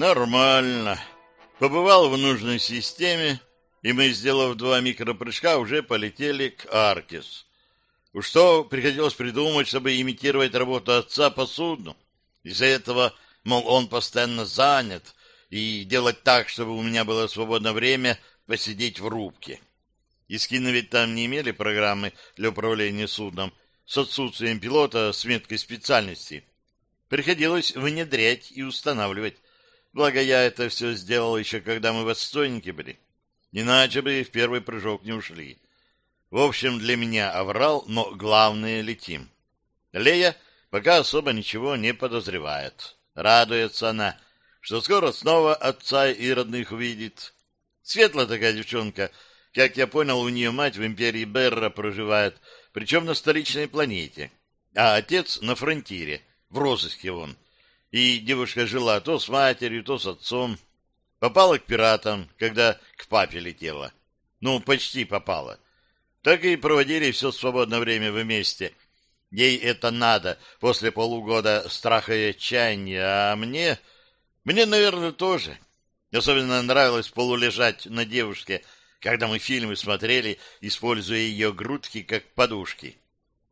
Нормально. Побывал в нужной системе, и мы, сделав два микропрыжка, уже полетели к Аркис. Уж что приходилось придумать, чтобы имитировать работу отца по судну. Из-за этого, мол, он постоянно занят, и делать так, чтобы у меня было свободное время посидеть в рубке. Искины ведь там не имели программы для управления судном с отсутствием пилота с меткой специальности. Приходилось внедрять и устанавливать. Благо, я это все сделал еще когда мы в отстойнике были. Иначе бы в первый прыжок не ушли. В общем, для меня оврал, но главное — летим. Лея пока особо ничего не подозревает. Радуется она, что скоро снова отца и родных увидит. Светлая такая девчонка. Как я понял, у нее мать в империи Берра проживает, причем на столичной планете, а отец на фронтире, в розыске он. И девушка жила то с матерью, то с отцом. Попала к пиратам, когда к папе летела. Ну, почти попала. Так и проводили все свободное время вместе. Ей это надо после полугода страха и отчаяния, а мне... Мне, наверное, тоже. Особенно нравилось полулежать на девушке, когда мы фильмы смотрели, используя ее грудки как подушки.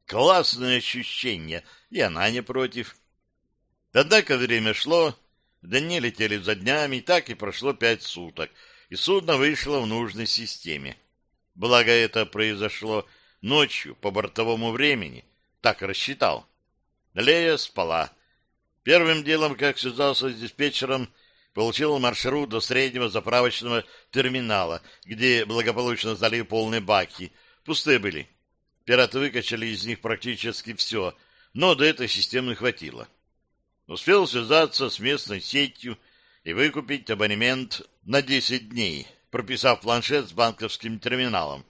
Классное ощущение, и она не против. Однако время шло, дни летели за днями, и так и прошло пять суток, и судно вышло в нужной системе. Благо это произошло ночью по бортовому времени, так рассчитал. Лея спала. Первым делом, как связался с диспетчером, получил маршрут до среднего заправочного терминала, где благополучно сдали полные баки. Пустые были. Пираты выкачали из них практически все, но до этой системы хватило. Успел связаться с местной сетью и выкупить абонемент на 10 дней, прописав планшет с банковским терминалом.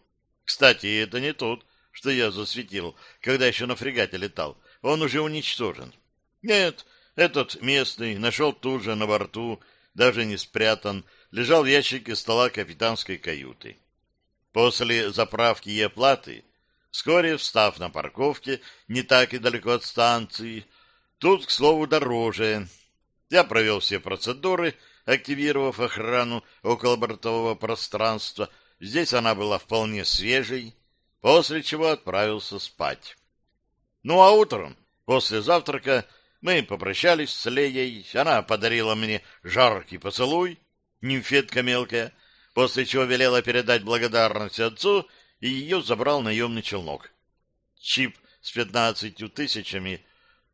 Кстати, это не тот, что я засветил, когда еще на фрегате летал. Он уже уничтожен. Нет, этот местный нашел тут же на борту, даже не спрятан, лежал в ящике стола капитанской каюты. После заправки и оплаты, вскоре встав на парковке, не так и далеко от станции, тут, к слову, дороже, я провел все процедуры, активировав охрану околобортового пространства. Здесь она была вполне свежей, после чего отправился спать. Ну а утром, после завтрака, мы попрощались с Леей, она подарила мне жаркий поцелуй, нимфетка мелкая, после чего велела передать благодарность отцу, и ее забрал наемный челнок. Чип с пятнадцатью тысячами,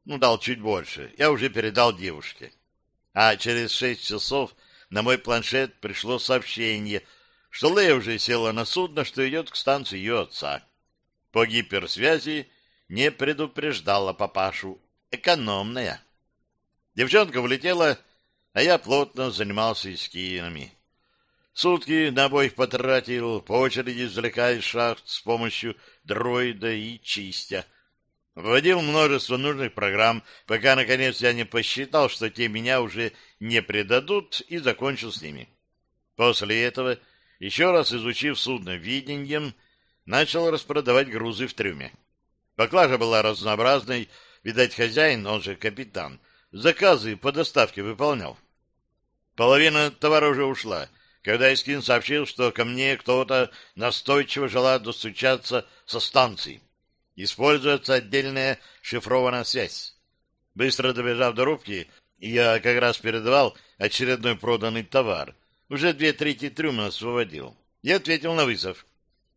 ну, дал чуть больше, я уже передал девушке. А через шесть часов на мой планшет пришло сообщение, что Лея уже села на судно, что идет к станции ее отца. По гиперсвязи не предупреждала папашу, экономная. Девчонка влетела, а я плотно занимался эскинами. Сутки на обоих потратил, по очереди извлекая из шахт с помощью дроида и чистя. Вводил множество нужных программ, пока, наконец, я не посчитал, что те меня уже не предадут, и закончил с ними. После этого, еще раз изучив судно видением, начал распродавать грузы в трюме. Поклажа была разнообразной, Видать, хозяин, он же капитан, заказы по доставке выполнял. Половина товара уже ушла, когда Искин сообщил, что ко мне кто-то настойчиво желает достучаться со станции. Используется отдельная шифрованная связь. Быстро добежав до рубки, я как раз передавал очередной проданный товар. Уже две трети трюма освободил. Я ответил на вызов.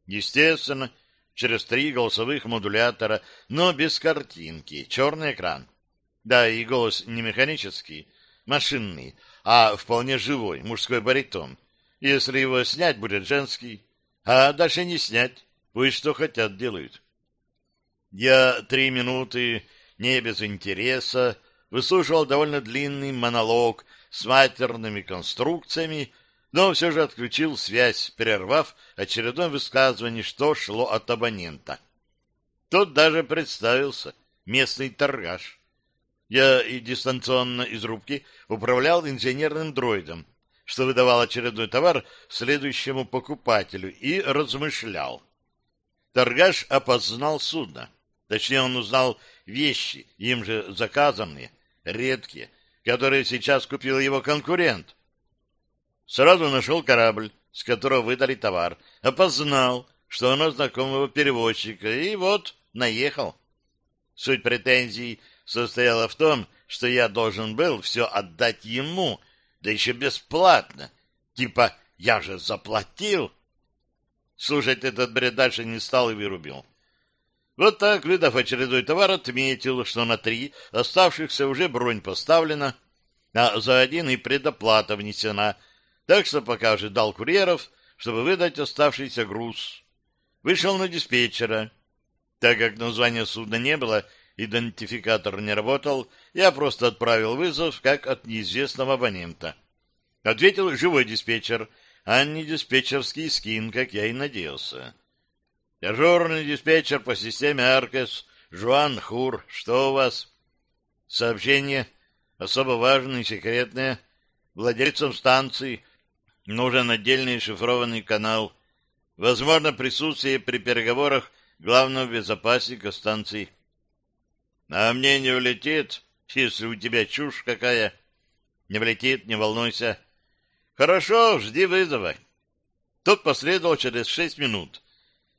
Естественно, через три голосовых модулятора, но без картинки, черный экран. Да, и голос не механический, машинный, а вполне живой, мужской баритон. Если его снять, будет женский, а дальше не снять, пусть что хотят делают. Я три минуты, не без интереса, выслушивал довольно длинный монолог с матерными конструкциями, но все же отключил связь, прервав очередное высказывание, что шло от абонента. Тот даже представился, местный торгаш. Я и дистанционно из рубки управлял инженерным дроидом, что выдавал очередной товар следующему покупателю, и размышлял. Торгаш опознал судно. Точнее, он узнал вещи, им же заказанные, редкие, которые сейчас купил его конкурент. Сразу нашел корабль, с которого выдали товар, опознал, что оно знакомого перевозчика, и вот наехал. Суть претензий состояла в том, что я должен был все отдать ему, да еще бесплатно. Типа, я же заплатил. Слушать этот бред дальше не стал и вырубил. Вот так, выдав очередной товар, отметил, что на три оставшихся уже бронь поставлена, а за один и предоплата внесена, так что пока ожидал курьеров, чтобы выдать оставшийся груз. Вышел на диспетчера. Так как названия судна не было, идентификатор не работал, я просто отправил вызов, как от неизвестного абонента. Ответил живой диспетчер, а не диспетчерский скин, как я и надеялся. Дежурный диспетчер по системе Аркес, Жуан Хур, что у вас? Сообщение особо важное и секретное. Владельцам станции нужен отдельный шифрованный канал. Возможно, присутствие при переговорах главного безопасника станции. А мне не влетит, если у тебя чушь какая. Не влетит, не волнуйся. Хорошо, жди вызова. Тот последовал через шесть минут.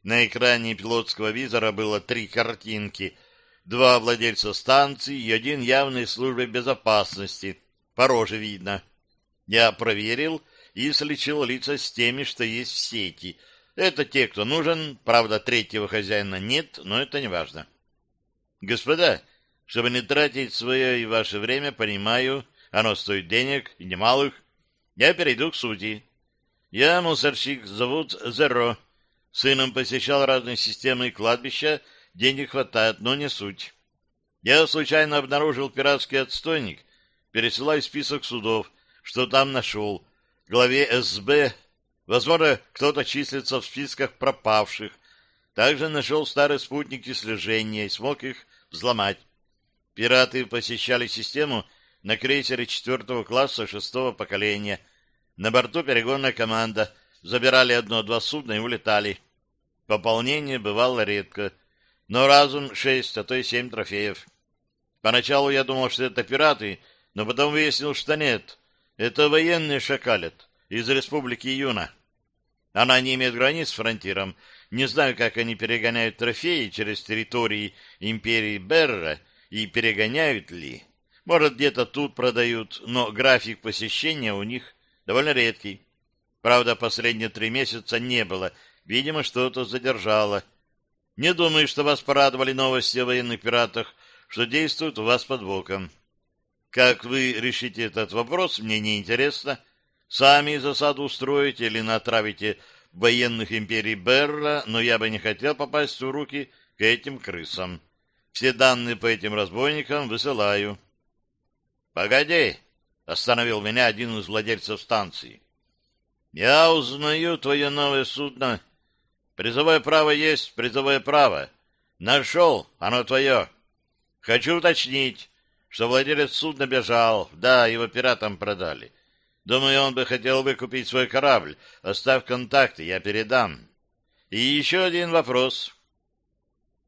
На экране пилотского визора было три картинки. Два владельца станции и один явной службы безопасности. По роже видно. Я проверил и слечил лица с теми, что есть в сети. Это те, кто нужен. Правда, третьего хозяина нет, но это не важно. Господа, чтобы не тратить свое и ваше время, понимаю, оно стоит денег и немалых, я перейду к сути. Я мусорщик, зовут Зеро. Сыном посещал разные системы и кладбища, денег хватает, но не суть. Я случайно обнаружил пиратский отстойник, пересылаю список судов, что там нашел. Главе СБ, возможно, кто-то числится в списках пропавших. Также нашел старые спутники слежения и смог их взломать. Пираты посещали систему на крейсере четвертого класса шестого поколения. На борту перегонная команда — забирали одно-два судна и улетали. Пополнение бывало редко, но разум шесть, а то и семь трофеев. Поначалу я думал, что это пираты, но потом выяснил, что нет. Это военные шакалят из Республики Юна. Она не имеет границ с фронтиром. Не знаю, как они перегоняют трофеи через территории империи Берра и перегоняют ли. Может, где-то тут продают, но график посещения у них довольно редкий. Правда, последние три месяца не было. Видимо, что-то задержало. Не думаю, что вас порадовали новости о военных пиратах, что действуют у вас под боком. Как вы решите этот вопрос, мне не интересно. Сами засаду устроите или натравите военных империй Берра, но я бы не хотел попасть в руки к этим крысам. Все данные по этим разбойникам высылаю. — Погоди! — остановил меня один из владельцев станции. Я узнаю твое новое судно. Призовое право есть призовое право. Нашел, оно твое. Хочу уточнить, что владелец судна бежал. Да, его пиратам продали. Думаю, он бы хотел выкупить свой корабль. Оставь контакты, я передам. И еще один вопрос.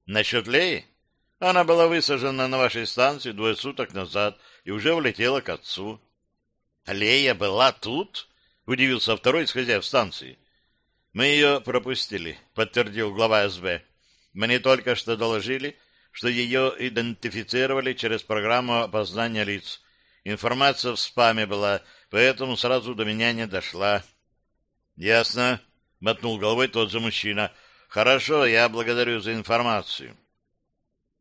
Насчет Леи? Она была высажена на вашей станции двое суток назад и уже улетела к отцу. Лея была тут? удивился второй из хозяев станции. Мы ее пропустили, подтвердил глава СБ. Мне только что доложили, что ее идентифицировали через программу опознания лиц. Информация в спаме была, поэтому сразу до меня не дошла. Ясно, мотнул головой тот же мужчина. Хорошо, я благодарю за информацию.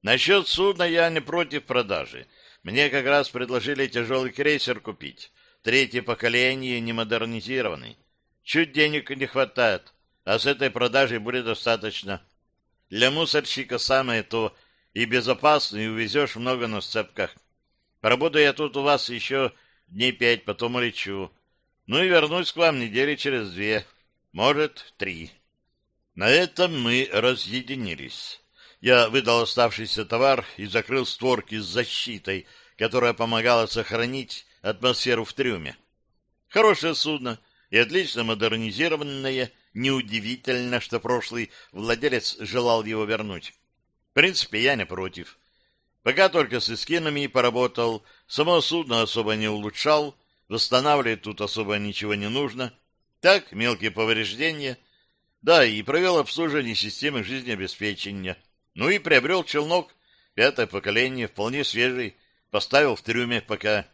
Насчет судна я не против продажи. Мне как раз предложили тяжелый крейсер купить. Третье поколение не модернизированный. Чуть денег не хватает, а с этой продажи будет достаточно. Для мусорщика самое то, и безопасно, и увезешь много на сцепках. Поработаю я тут у вас еще дней пять, потом улечу. Ну и вернусь к вам недели через две, может, три. На этом мы разъединились. Я выдал оставшийся товар и закрыл створки с защитой, которая помогала сохранить атмосферу в трюме. Хорошее судно и отлично модернизированное, неудивительно, что прошлый владелец желал его вернуть. В принципе, я не против. Пока только с эскинами поработал, Само судно особо не улучшал, восстанавливать тут особо ничего не нужно. Так, мелкие повреждения. Да, и провел обслуживание системы жизнеобеспечения. Ну и приобрел челнок, пятое поколение, вполне свежий, поставил в трюме пока.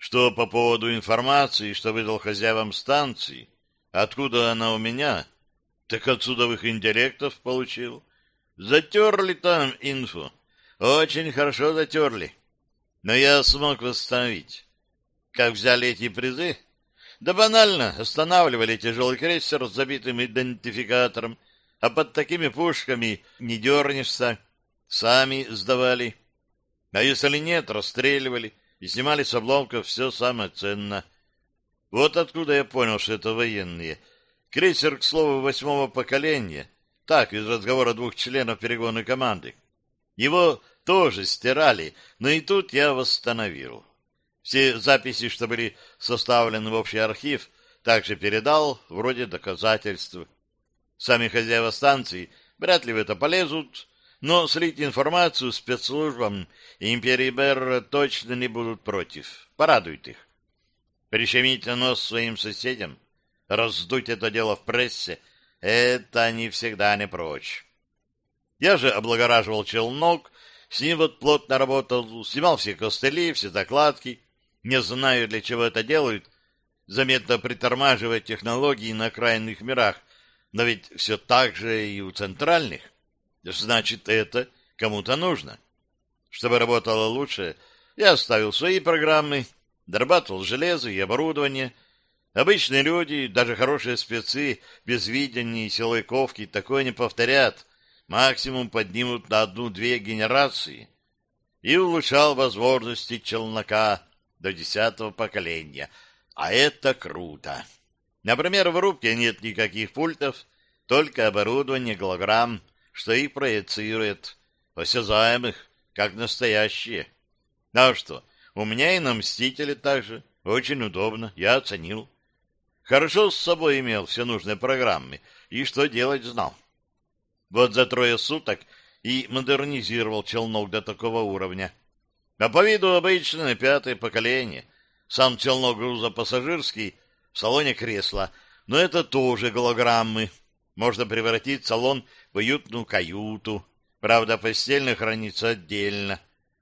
Что по поводу информации, что выдал хозяевам станции, откуда она у меня, так от судовых интеллектов получил. Затерли там инфу. Очень хорошо затерли. Но я смог восстановить. Как взяли эти призы? Да банально, останавливали тяжелый крейсер с забитым идентификатором, а под такими пушками не дернешься, сами сдавали. А если нет, расстреливали и снимали с обломков все самое ценное. Вот откуда я понял, что это военные. Крейсер, к слову, восьмого поколения, так, из разговора двух членов перегонной команды. Его тоже стирали, но и тут я восстановил. Все записи, что были составлены в общий архив, также передал, вроде доказательств. Сами хозяева станции вряд ли в это полезут, но слить информацию спецслужбам империи Берра точно не будут против. Порадует их. Прищемить нос своим соседям, раздуть это дело в прессе — это они всегда не прочь. Я же облагораживал челнок, с ним вот плотно работал, снимал все костыли, все закладки. Не знаю, для чего это делают, заметно притормаживая технологии на окраинных мирах, но ведь все так же и у центральных. Значит, это кому-то нужно. Чтобы работало лучше, я оставил свои программы, дорабатывал железо и оборудование. Обычные люди, даже хорошие спецы, без видения и силовиковки такое не повторят. Максимум поднимут на одну-две генерации. И улучшал возможности челнока до десятого поколения. А это круто. Например, в рубке нет никаких пультов, только оборудование голограмм, что и проецирует, осязаемых, как настоящие. А что, у меня и на «Мстителе» также. Очень удобно, я оценил. Хорошо с собой имел все нужные программы, и что делать знал. Вот за трое суток и модернизировал челнок до такого уровня. А по виду обычное пятое поколение. Сам челнок грузопассажирский, в салоне кресла, но это тоже голограммы. Можно превратить салон в уютную каюту. Правда, постельно хранится отдельно.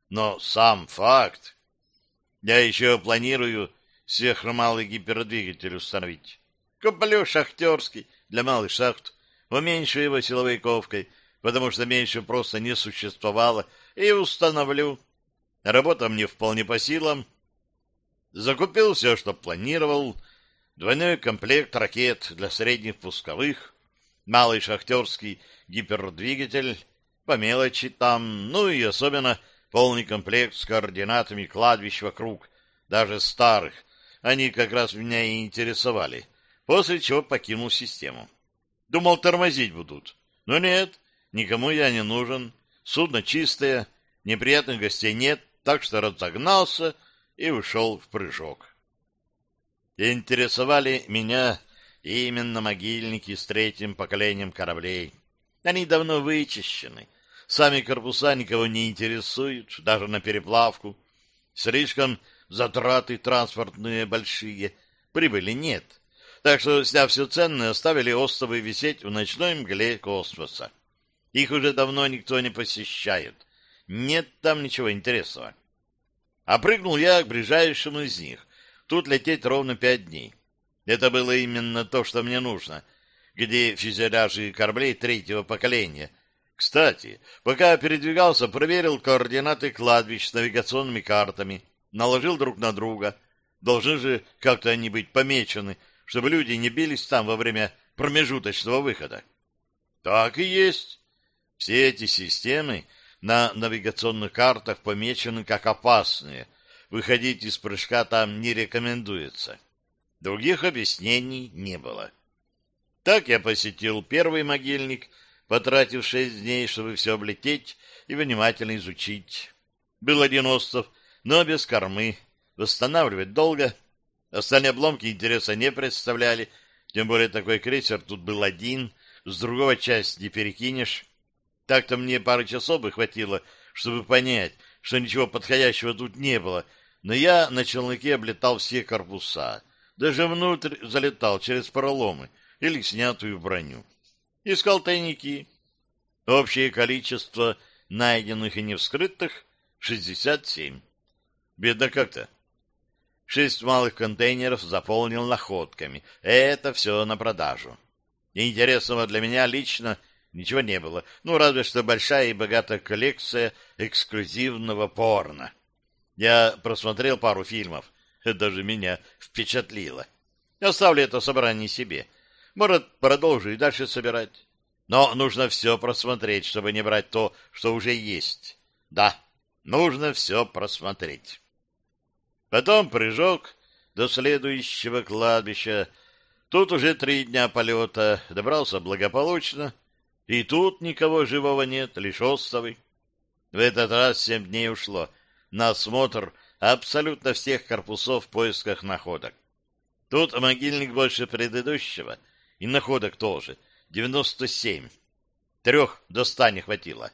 Но сам факт. Я еще планирую сверхмалый гипердвигатель установить. Куплю шахтерский для малых шахт, уменьшу его силовой ковкой, потому что меньше просто не существовало, и установлю. Работа мне вполне по силам. Закупил все, что планировал. Двойной комплект ракет для средних пусковых, малый шахтерский гипердвигатель, по мелочи там, ну и особенно полный комплект с координатами кладбищ вокруг, даже старых. Они как раз меня и интересовали, после чего покинул систему. Думал, тормозить будут. Но нет, никому я не нужен. Судно чистое, неприятных гостей нет, так что разогнался и ушел в прыжок. Интересовали меня именно могильники с третьим поколением кораблей. Они давно вычищены. Сами корпуса никого не интересуют, даже на переплавку. Слишком затраты транспортные большие. Прибыли нет. Так что, сняв все ценное, оставили островы висеть в ночной мгле космоса. Их уже давно никто не посещает. Нет там ничего интересного. А прыгнул я к ближайшему из них. Тут лететь ровно пять дней. Это было именно то, что мне нужно. Где фюзеляжи кораблей третьего поколения. Кстати, пока передвигался, проверил координаты кладбищ с навигационными картами. Наложил друг на друга. Должны же как-то они быть помечены, чтобы люди не бились там во время промежуточного выхода. Так и есть. Все эти системы на навигационных картах помечены как опасные. Выходить из прыжка там не рекомендуется. Других объяснений не было. Так я посетил первый могильник, потратив шесть дней, чтобы все облететь и внимательно изучить. Был один остров, но без кормы. Восстанавливать долго. Остальные обломки интереса не представляли, тем более такой крейсер тут был один, с другого части не перекинешь. Так-то мне пары часов бы хватило, чтобы понять, что ничего подходящего тут не было, но я на челноке облетал все корпуса, даже внутрь залетал через проломы или снятую броню. Искал тайники. Общее количество найденных и невскрытых — 67. Бедно как-то. Шесть малых контейнеров заполнил находками. Это все на продажу. Интересного для меня лично ничего не было. Ну, разве что большая и богатая коллекция эксклюзивного порно. Я просмотрел пару фильмов. Это даже меня впечатлило. Оставлю это собрание себе. Может, продолжу и дальше собирать. Но нужно все просмотреть, чтобы не брать то, что уже есть. Да, нужно все просмотреть. Потом прыжок до следующего кладбища. Тут уже три дня полета. Добрался благополучно. И тут никого живого нет, лишь остовы. В этот раз семь дней ушло на осмотр абсолютно всех корпусов в поисках находок. Тут могильник больше предыдущего, и находок тоже. 97. Трех до ста не хватило.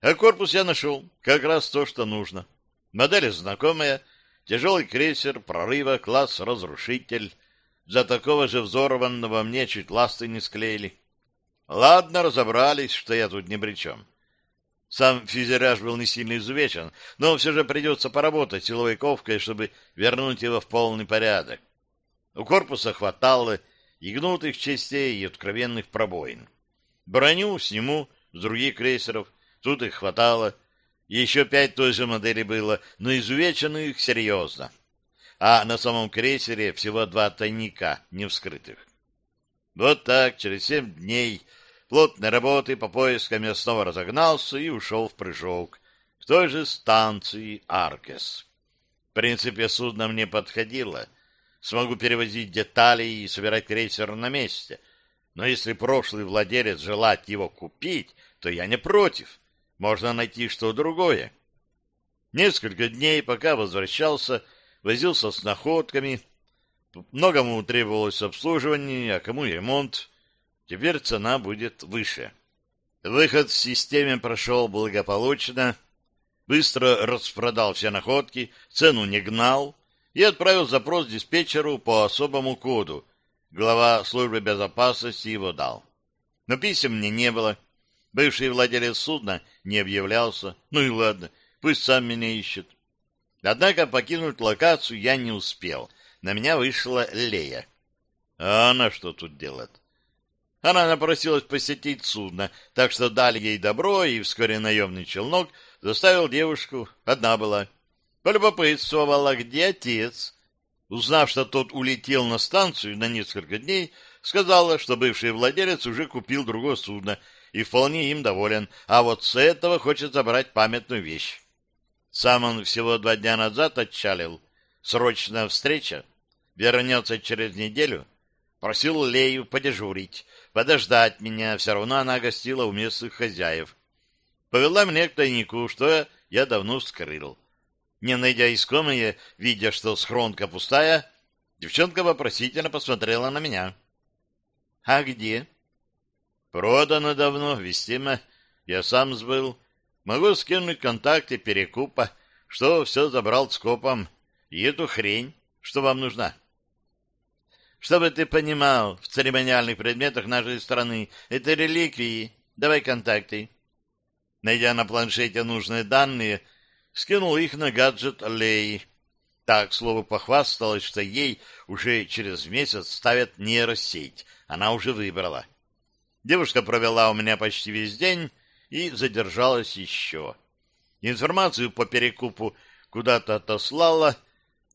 А корпус я нашел, как раз то, что нужно. Модель знакомая, Тяжелый крейсер прорыва, класс разрушитель. За такого же взорванного мне чуть ласты не склеили. Ладно, разобрались, что я тут ни при чем. Сам фюзеляж был не сильно изувечен, но все же придется поработать силовой ковкой, чтобы вернуть его в полный порядок. У корпуса хватало и гнутых частей, и откровенных пробоин. Броню сниму с других крейсеров, тут их хватало, еще пять той же модели было, но изувеченных серьезно. А на самом крейсере всего два тайника, не вскрытых. Вот так, через семь дней плотной работы по поискам я снова разогнался и ушел в прыжок к той же станции Аркес. В принципе, судно мне подходило. Смогу перевозить детали и собирать крейсер на месте. Но если прошлый владелец желает его купить, то я не против можно найти что другое. Несколько дней, пока возвращался, возился с находками. Многому требовалось обслуживание, а кому ремонт. Теперь цена будет выше. Выход в системе прошел благополучно. Быстро распродал все находки, цену не гнал и отправил запрос диспетчеру по особому коду. Глава службы безопасности его дал. Но писем мне не было. Бывший владелец судна не объявлялся. Ну и ладно, пусть сам меня ищет. Однако покинуть локацию я не успел. На меня вышла Лея. А она что тут делает? Она напросилась посетить судно, так что дали ей добро, и вскоре наемный челнок заставил девушку, одна была. Полюбопытствовала, где отец. Узнав, что тот улетел на станцию на несколько дней, сказала, что бывший владелец уже купил другое судно и вполне им доволен, а вот с этого хочет забрать памятную вещь. Сам он всего два дня назад отчалил. Срочная встреча. Вернется через неделю. Просил Лею подежурить, подождать меня. Все равно она гостила у местных хозяев. Повела мне к тайнику, что я давно скрыл. Не найдя искомое, видя, что схронка пустая, девчонка вопросительно посмотрела на меня. — А где? Продано давно, вестимо. Я сам сбыл. Могу скинуть контакты перекупа, что все забрал скопом. И эту хрень, что вам нужна. Чтобы ты понимал, в церемониальных предметах нашей страны это реликвии. Давай контакты. Найдя на планшете нужные данные, скинул их на гаджет Леи. Так, слово похвасталась, что ей уже через месяц ставят нейросеть. Она уже выбрала. Девушка провела у меня почти весь день и задержалась еще. Информацию по перекупу куда-то отослала.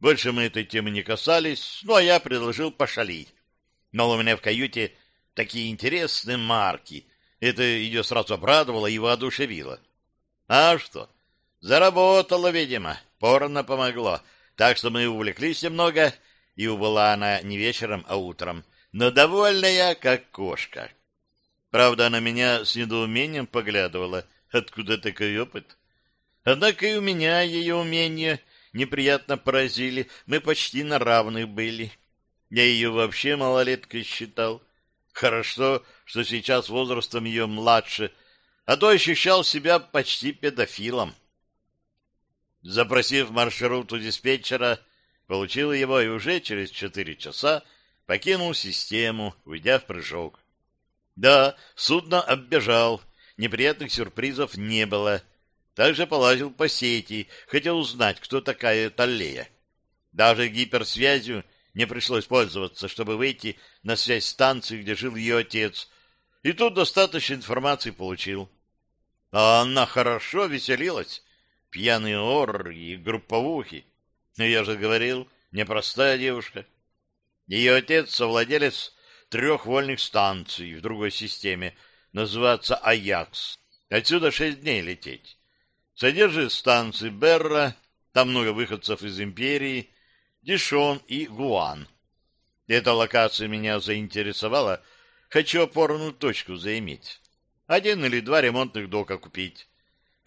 Больше мы этой темы не касались, ну а я предложил пошалить. Но у меня в каюте такие интересные марки. Это ее сразу обрадовало и воодушевило. А что? Заработала, видимо. Порно помогло. Так что мы увлеклись немного, и убыла она не вечером, а утром. Но довольная, как кошка. Правда, на меня с недоумением поглядывала. Откуда такой опыт? Однако и у меня ее умения неприятно поразили. Мы почти на равных были. Я ее вообще малолеткой считал. Хорошо, что сейчас возрастом ее младше, а то ощущал себя почти педофилом. Запросив маршрут у диспетчера, получил его и уже через четыре часа покинул систему, уйдя в прыжок. Да, судно оббежал, неприятных сюрпризов не было. Также полазил по сети, хотел узнать, кто такая Таллея. Даже гиперсвязью не пришлось пользоваться, чтобы выйти на связь станции, где жил ее отец. И тут достаточно информации получил. А она хорошо веселилась. Пьяный ор и групповухи. Но я же говорил, непростая девушка. Ее отец — совладелец трех вольных станций в другой системе, называется «Аякс». Отсюда шесть дней лететь. Содержит станции Берра, там много выходцев из империи, Дишон и Гуан. Эта локация меня заинтересовала, хочу опорную точку заиметь. Один или два ремонтных дока купить.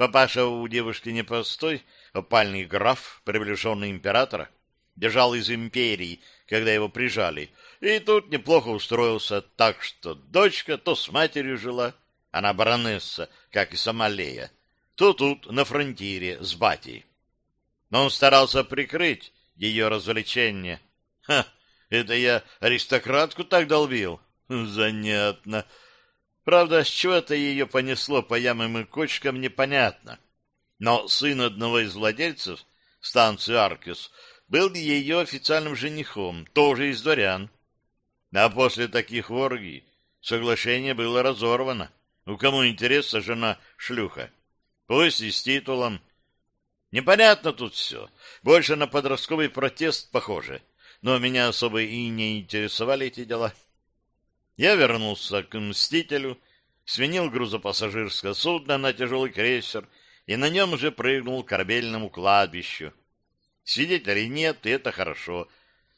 Папаша у девушки непростой, опальный граф, приближенный императора — бежал из империи, когда его прижали, и тут неплохо устроился, так что дочка то с матерью жила, она баронесса, как и сама Лея, то тут, на фронтире, с батей. Но он старался прикрыть ее развлечение. Ха, это я аристократку так долбил? Занятно. Правда, с чего-то ее понесло по ямам и кочкам, непонятно. Но сын одного из владельцев станции Аркес был ее официальным женихом, тоже из дворян. А после таких оргий соглашение было разорвано. У кому интересна жена шлюха? Пусть и с титулом. Непонятно тут все. Больше на подростковый протест похоже. Но меня особо и не интересовали эти дела. Я вернулся к «Мстителю», свинил грузопассажирское судно на тяжелый крейсер и на нем же прыгнул к корабельному кладбищу. Свидетелей нет, и это хорошо.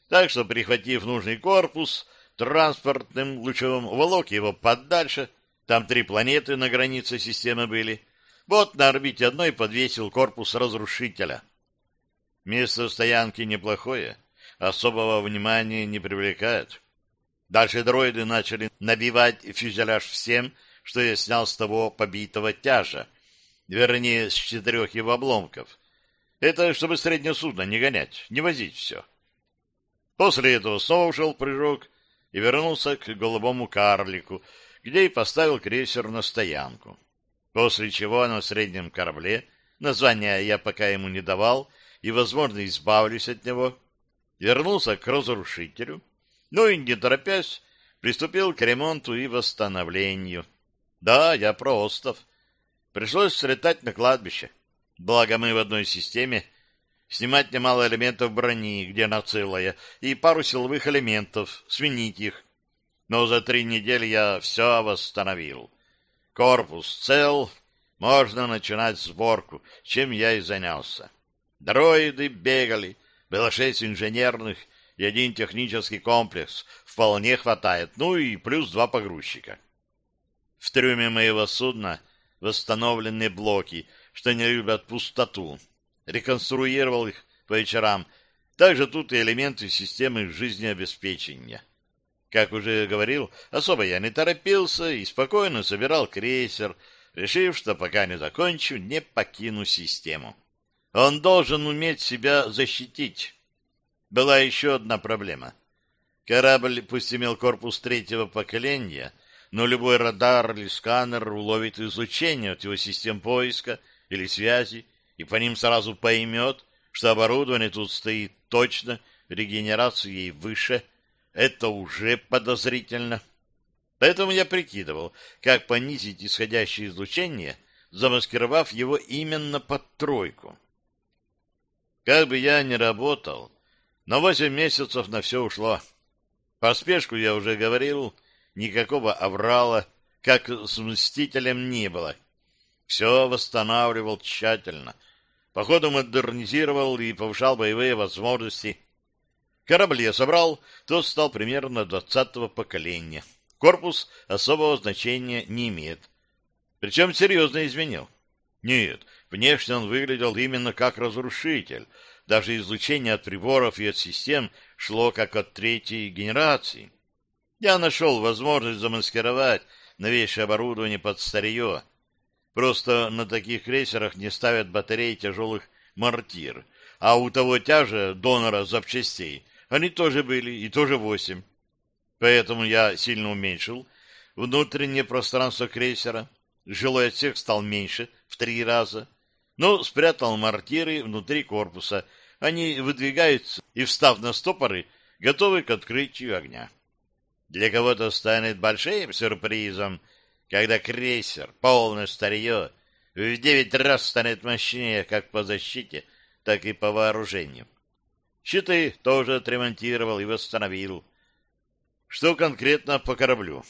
Так что, прихватив нужный корпус, транспортным лучевым уволок его подальше, там три планеты на границе системы были, вот на орбите одной подвесил корпус разрушителя. Место стоянки неплохое, особого внимания не привлекает. Дальше дроиды начали набивать фюзеляж всем, что я снял с того побитого тяжа, вернее, с четырех его обломков — это чтобы среднее судно не гонять, не возить все. После этого снова ушел прыжок и вернулся к голубому карлику, где и поставил крейсер на стоянку. После чего на среднем корабле, названия я пока ему не давал, и, возможно, избавлюсь от него, вернулся к разрушителю, ну и, не торопясь, приступил к ремонту и восстановлению. Да, я про остров. Пришлось слетать на кладбище. Благо мы в одной системе. Снимать немало элементов брони, где она целая, и пару силовых элементов, сменить их. Но за три недели я все восстановил. Корпус цел, можно начинать сборку, чем я и занялся. Дроиды бегали, было шесть инженерных и один технический комплекс, вполне хватает, ну и плюс два погрузчика. В трюме моего судна восстановлены блоки — что не любят пустоту. Реконструировал их по вечерам. Также тут и элементы системы жизнеобеспечения. Как уже говорил, особо я не торопился и спокойно собирал крейсер, решив, что пока не закончу, не покину систему. Он должен уметь себя защитить. Была еще одна проблема. Корабль, пусть имел корпус третьего поколения, но любой радар или сканер уловит излучение от его систем поиска — или связи, и по ним сразу поймет, что оборудование тут стоит точно, регенерацией выше. Это уже подозрительно. Поэтому я прикидывал, как понизить исходящее излучение, замаскировав его именно под тройку. Как бы я ни работал, но восемь месяцев на все ушло. По спешку я уже говорил, никакого аврала, как с Мстителем, не было. Все восстанавливал тщательно. По ходу модернизировал и повышал боевые возможности. Корабли я собрал, тот стал примерно двадцатого поколения. Корпус особого значения не имеет. Причем серьезно изменил. Нет, внешне он выглядел именно как разрушитель. Даже излучение от приборов и от систем шло как от третьей генерации. Я нашел возможность замаскировать новейшее оборудование под старье, Просто на таких крейсерах не ставят батареи тяжелых мортир, а у того тяжа, донора запчастей, они тоже были, и тоже восемь. Поэтому я сильно уменьшил внутреннее пространство крейсера. Жилой отсек стал меньше в три раза, но спрятал мортиры внутри корпуса. Они выдвигаются и, встав на стопоры, готовы к открытию огня. Для кого-то станет большим сюрпризом, когда крейсер, полное старье, в девять раз станет мощнее как по защите, так и по вооружению. Щиты тоже отремонтировал и восстановил. Что конкретно по кораблю?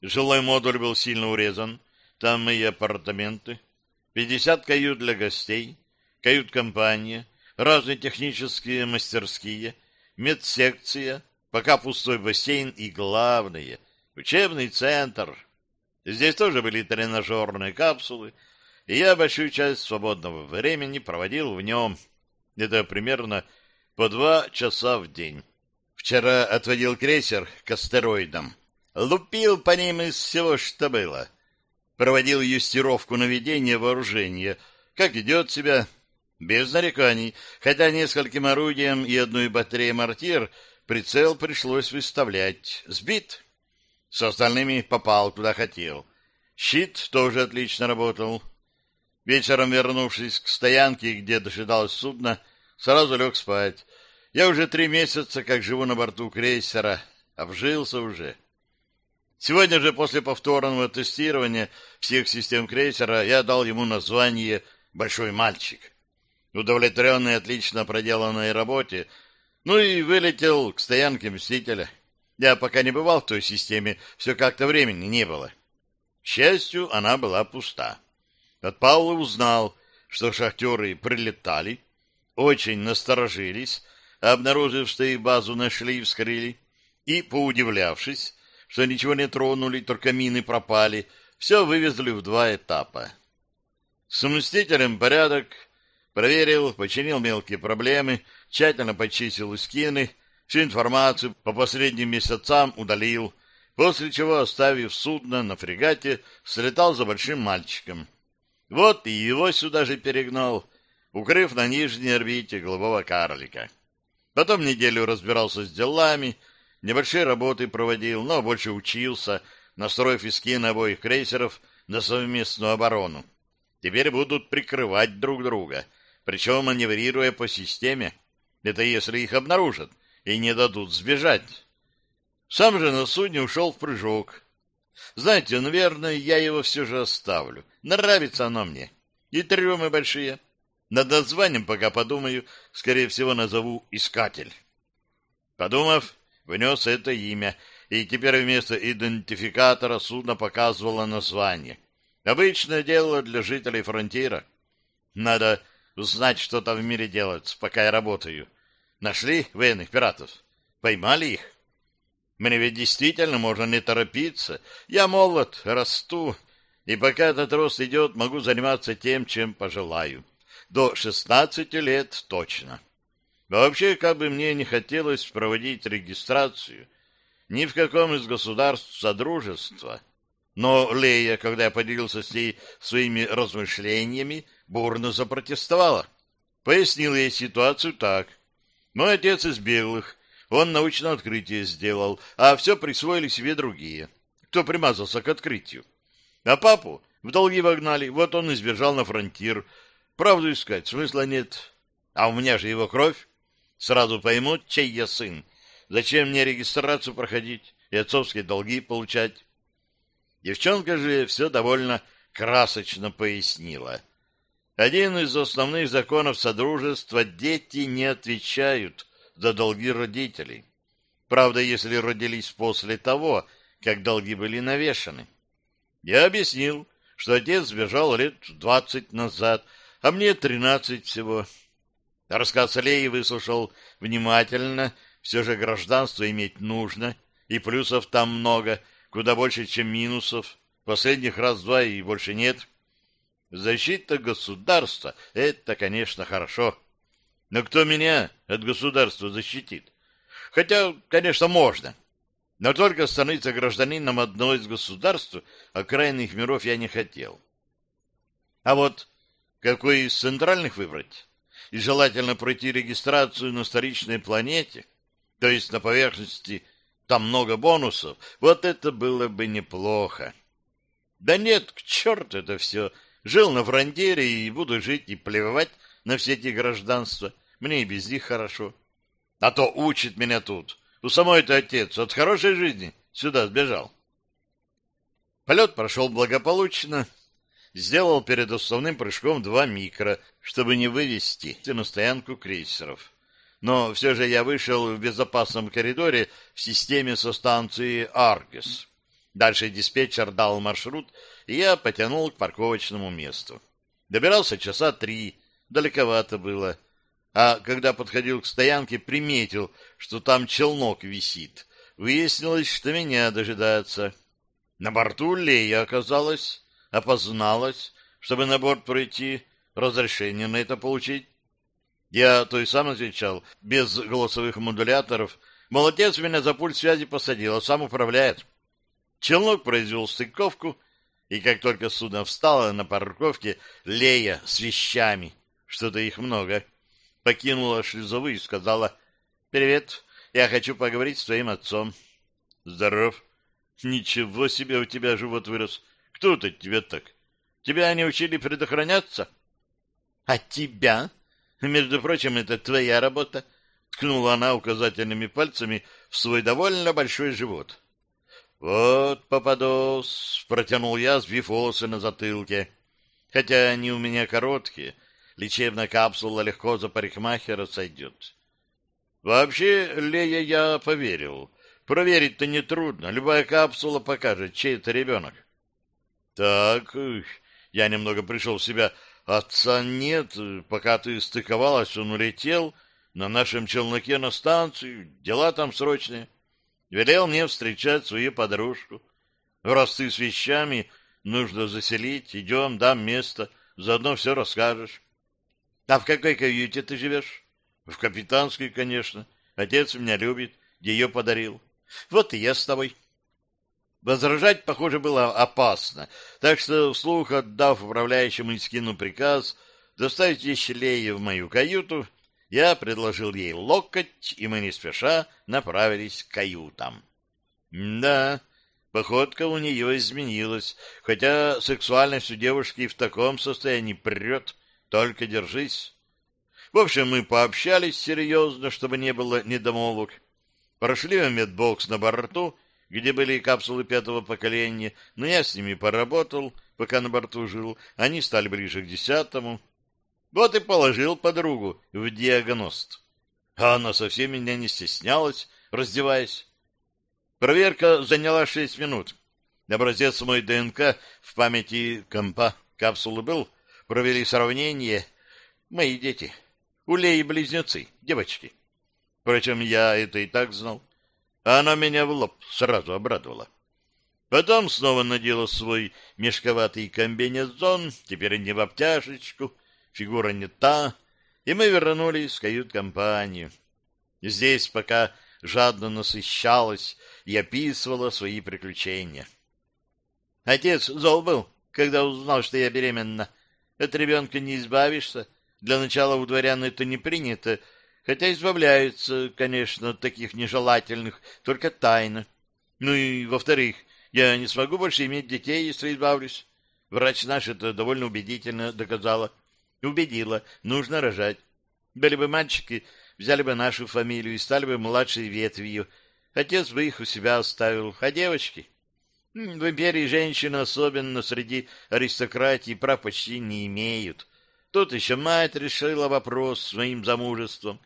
Жилой модуль был сильно урезан. Там мои апартаменты, 50 кают для гостей, кают-компания, разные технические мастерские, медсекция, пока пустой бассейн и, главное, учебный центр. Здесь тоже были тренажерные капсулы, и я большую часть свободного времени проводил в нем. Это примерно по два часа в день. Вчера отводил крейсер к астероидам. Лупил по ним из всего, что было. Проводил юстировку наведения вооружения. Как идет себя? Без нареканий. Хотя нескольким орудиям и одной батареей «Мортир» прицел пришлось выставлять. Сбит. С остальными попал, куда хотел. Щит тоже отлично работал. Вечером, вернувшись к стоянке, где дожидалось судно, сразу лег спать. Я уже три месяца как живу на борту крейсера, обжился уже. Сегодня же, после повторного тестирования всех систем крейсера, я дал ему название «Большой мальчик». Удовлетворенный отлично проделанной работе, ну и вылетел к стоянке Мстителя. Я пока не бывал в той системе, все как-то времени не было. К счастью, она была пуста. От Павла узнал, что шахтеры прилетали, очень насторожились, обнаружив, что их базу нашли и вскрыли, и, поудивлявшись, что ничего не тронули, только мины пропали, все вывезли в два этапа. С мстителем порядок, проверил, починил мелкие проблемы, тщательно почистил скины, всю информацию по последним месяцам удалил, после чего, оставив судно на фрегате, слетал за большим мальчиком. Вот и его сюда же перегнал, укрыв на нижней орбите голубого карлика. Потом неделю разбирался с делами, небольшие работы проводил, но больше учился, настроив эскины обоих крейсеров на совместную оборону. Теперь будут прикрывать друг друга, причем маневрируя по системе. Это если их обнаружат и не дадут сбежать. Сам же на судне ушел в прыжок. Знаете, наверное, я его все же оставлю. Нравится оно мне. И трюмы большие. Над названием пока подумаю, скорее всего, назову «Искатель». Подумав, внес это имя, и теперь вместо идентификатора судно показывало название. Обычное дело для жителей фронтира. Надо узнать, что там в мире делается, пока я работаю. Нашли военных пиратов? Поймали их? Мне ведь действительно можно не торопиться. Я молод, расту, и пока этот рост идет, могу заниматься тем, чем пожелаю до 16 лет точно. Вообще, как бы мне не хотелось проводить регистрацию ни в каком из государств Содружества, но Лея, когда я поделился с ней своими размышлениями, бурно запротестовала. Пояснил ей ситуацию так. Мой отец из белых, он научное открытие сделал, а все присвоили себе другие, кто примазался к открытию. А папу в долги вогнали, вот он избежал на фронтир, Правду искать смысла нет. А у меня же его кровь. Сразу поймут, чей я сын. Зачем мне регистрацию проходить и отцовские долги получать? Девчонка же все довольно красочно пояснила. Один из основных законов Содружества — дети не отвечают за долги родителей. Правда, если родились после того, как долги были навешаны. Я объяснил, что отец сбежал лет двадцать назад — а мне тринадцать всего. Рассказ Аллеи выслушал внимательно, все же гражданство иметь нужно, и плюсов там много, куда больше, чем минусов. Последних раз-два и больше нет. Защита государства — это, конечно, хорошо. Но кто меня от государства защитит? Хотя, конечно, можно. Но только становиться гражданином одного из государств окраинных миров я не хотел. А вот какой из центральных выбрать? И желательно пройти регистрацию на столичной планете, то есть на поверхности, там много бонусов, вот это было бы неплохо. Да нет, к черту это все. Жил на фронтире и буду жить и плевать на все эти гражданства. Мне и без них хорошо. А то учит меня тут. У самой-то отец от хорошей жизни сюда сбежал. Полет прошел благополучно. Сделал перед основным прыжком два микро, чтобы не вывести на стоянку крейсеров. Но все же я вышел в безопасном коридоре в системе со станции «Аргес». Дальше диспетчер дал маршрут, и я потянул к парковочному месту. Добирался часа три, далековато было. А когда подходил к стоянке, приметил, что там челнок висит. Выяснилось, что меня дожидается. На борту Лея оказалась, опозналась, чтобы на борт пройти, разрешение на это получить. Я то и сам отвечал, без голосовых модуляторов. Молодец меня за пульт связи посадил, а сам управляет. Челнок произвел стыковку, и как только судно встало на парковке, Лея с вещами, что-то их много, покинула шлюзовую и сказала «Привет, я хочу поговорить с твоим отцом». «Здоров». «Ничего себе у тебя живот вырос. Кто тут тебе так? Тебя не учили предохраняться?» «А тебя?» «Между прочим, это твоя работа», — ткнула она указательными пальцами в свой довольно большой живот. «Вот попадос!» — протянул я, сбив волосы на затылке. «Хотя они у меня короткие, лечебная капсула легко за парикмахера сойдет». «Вообще, Лея, я поверил. Проверить-то нетрудно. Любая капсула покажет, чей это ребенок». «Так, я немного пришел в себя. Отца нет. Пока ты стыковалась, он улетел на нашем челноке на станцию. Дела там срочные». Велел мне встречать свою подружку. Раз ты с вещами, нужно заселить. Идем, дам место, заодно все расскажешь. А в какой каюте ты живешь? В капитанской, конечно. Отец меня любит, ее подарил. Вот и я с тобой. Возражать, похоже, было опасно, так что, вслух отдав управляющему Искину приказ доставить вещи Леи в мою каюту, я предложил ей локоть, и мы не спеша направились к каютам. Да, походка у нее изменилась, хотя сексуальность у девушки в таком состоянии прет, только держись. В общем, мы пообщались серьезно, чтобы не было недомолвок. Прошли в медбокс на борту, где были капсулы пятого поколения, но я с ними поработал, пока на борту жил. Они стали ближе к десятому. Вот и положил подругу в диагност. А она совсем меня не стеснялась, раздеваясь. Проверка заняла шесть минут. Образец мой ДНК в памяти компа капсулы был. Провели сравнение. Мои дети. У Леи близнецы, девочки. Впрочем, я это и так знал. Она меня в лоб сразу обрадовала. Потом снова надела свой мешковатый комбинезон, теперь не в обтяжечку, фигура не та, и мы вернулись в кают-компанию. Здесь пока жадно насыщалась и описывала свои приключения. Отец зол был, когда узнал, что я беременна. От ребенка не избавишься. Для начала у дворян это не принято, хотя избавляются, конечно, от таких нежелательных, только тайно. Ну и, во-вторых, я не смогу больше иметь детей, если избавлюсь. Врач наш это довольно убедительно доказала. Убедила, нужно рожать. Были бы мальчики, взяли бы нашу фамилию и стали бы младшей ветвью. Отец бы их у себя оставил. А девочки? В империи женщины, особенно среди аристократии, прав почти не имеют. Тут еще мать решила вопрос с моим замужеством.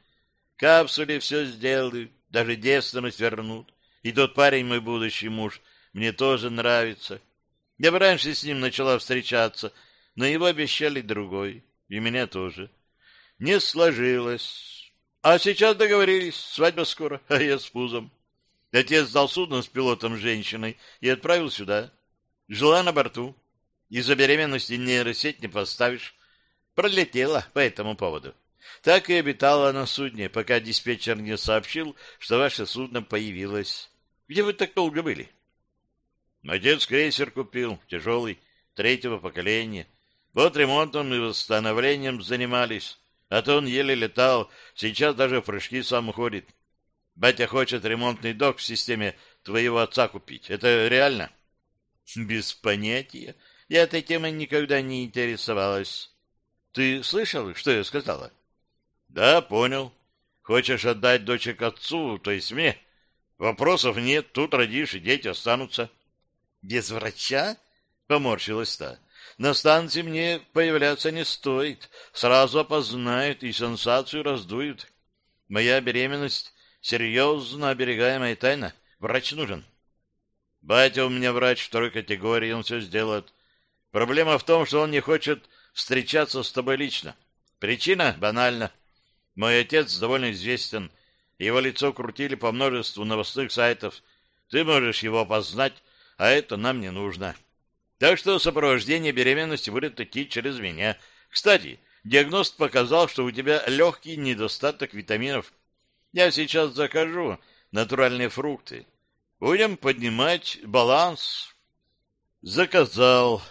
Капсуле все сделают, даже девственность вернут. И тот парень, мой будущий муж, мне тоже нравится. Я бы раньше с ним начала встречаться, но его обещали другой. И меня тоже. Не сложилось. А сейчас договорились, свадьба скоро, а я с пузом. Отец дал судно с пилотом-женщиной и отправил сюда. Жила на борту. Из-за беременности нейросеть не поставишь. Пролетела по этому поводу. Так и обитала на судне, пока диспетчер не сообщил, что ваше судно появилось. Где вы так долго были? Отец крейсер купил, тяжелый, третьего поколения. Вот ремонтом и восстановлением занимались. А то он еле летал, сейчас даже в прыжки сам уходит. Батя хочет ремонтный док в системе твоего отца купить. Это реально? Без понятия. Я этой темой никогда не интересовалась. Ты слышал, что я сказала? Да, понял. Хочешь отдать дочек отцу, то есть мне? Вопросов нет, тут родишь, и дети останутся. Без врача? Поморщилась та. На станции мне появляться не стоит. Сразу опознают и сенсацию раздуют. Моя беременность — серьезно оберегаемая тайна. Врач нужен. Батя у меня врач второй категории, он все сделает. Проблема в том, что он не хочет встречаться с тобой лично. Причина банальна. Мой отец довольно известен. Его лицо крутили по множеству новостных сайтов. Ты можешь его опознать, а это нам не нужно. Так что сопровождение беременности будет идти через меня. Кстати, диагност показал, что у тебя легкий недостаток витаминов. Я сейчас закажу натуральные фрукты. Будем поднимать баланс. Заказал.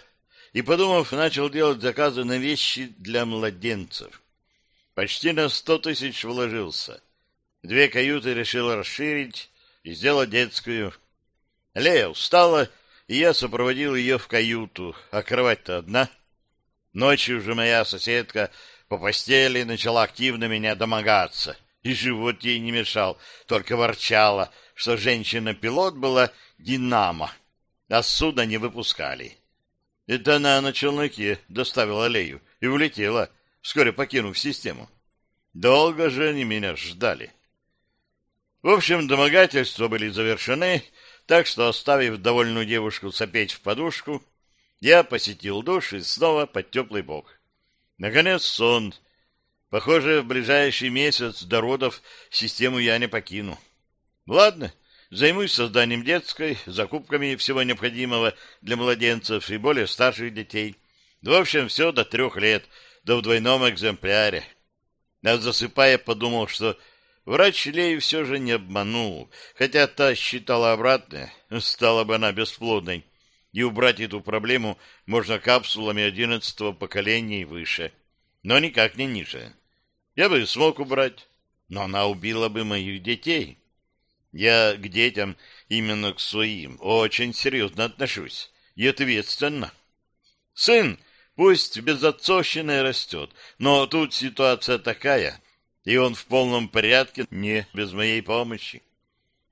И, подумав, начал делать заказы на вещи для младенцев. Почти на сто тысяч вложился. Две каюты решил расширить и сделать детскую. Лея устала, и я сопроводил ее в каюту, а кровать-то одна. Ночью уже моя соседка по постели начала активно меня домогаться, и живот ей не мешал, только ворчала, что женщина-пилот была «Динамо», а суда не выпускали. Это она на челноке доставила Лею и улетела, вскоре покинув систему. Долго же они меня ждали. В общем, домогательства были завершены, так что, оставив довольную девушку сопеть в подушку, я посетил душ и снова под теплый бок. Наконец сон. Похоже, в ближайший месяц до родов систему я не покину. Ладно, займусь созданием детской, закупками всего необходимого для младенцев и более старших детей. В общем, все до трех лет, да в двойном экземпляре. А засыпая, подумал, что врач Леи все же не обманул, хотя та считала обратное, стала бы она бесплодной, и убрать эту проблему можно капсулами одиннадцатого поколения и выше, но никак не ниже. Я бы смог убрать, но она убила бы моих детей. Я к детям, именно к своим, очень серьезно отношусь и ответственно. Сын Пусть безотцовщина растет, но тут ситуация такая, и он в полном порядке, не без моей помощи.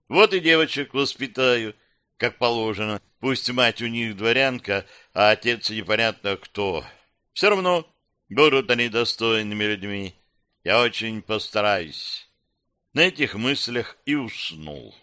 Вот и девочек воспитаю, как положено. Пусть мать у них дворянка, а отец непонятно кто. Все равно будут они достойными людьми. Я очень постараюсь. На этих мыслях и уснул.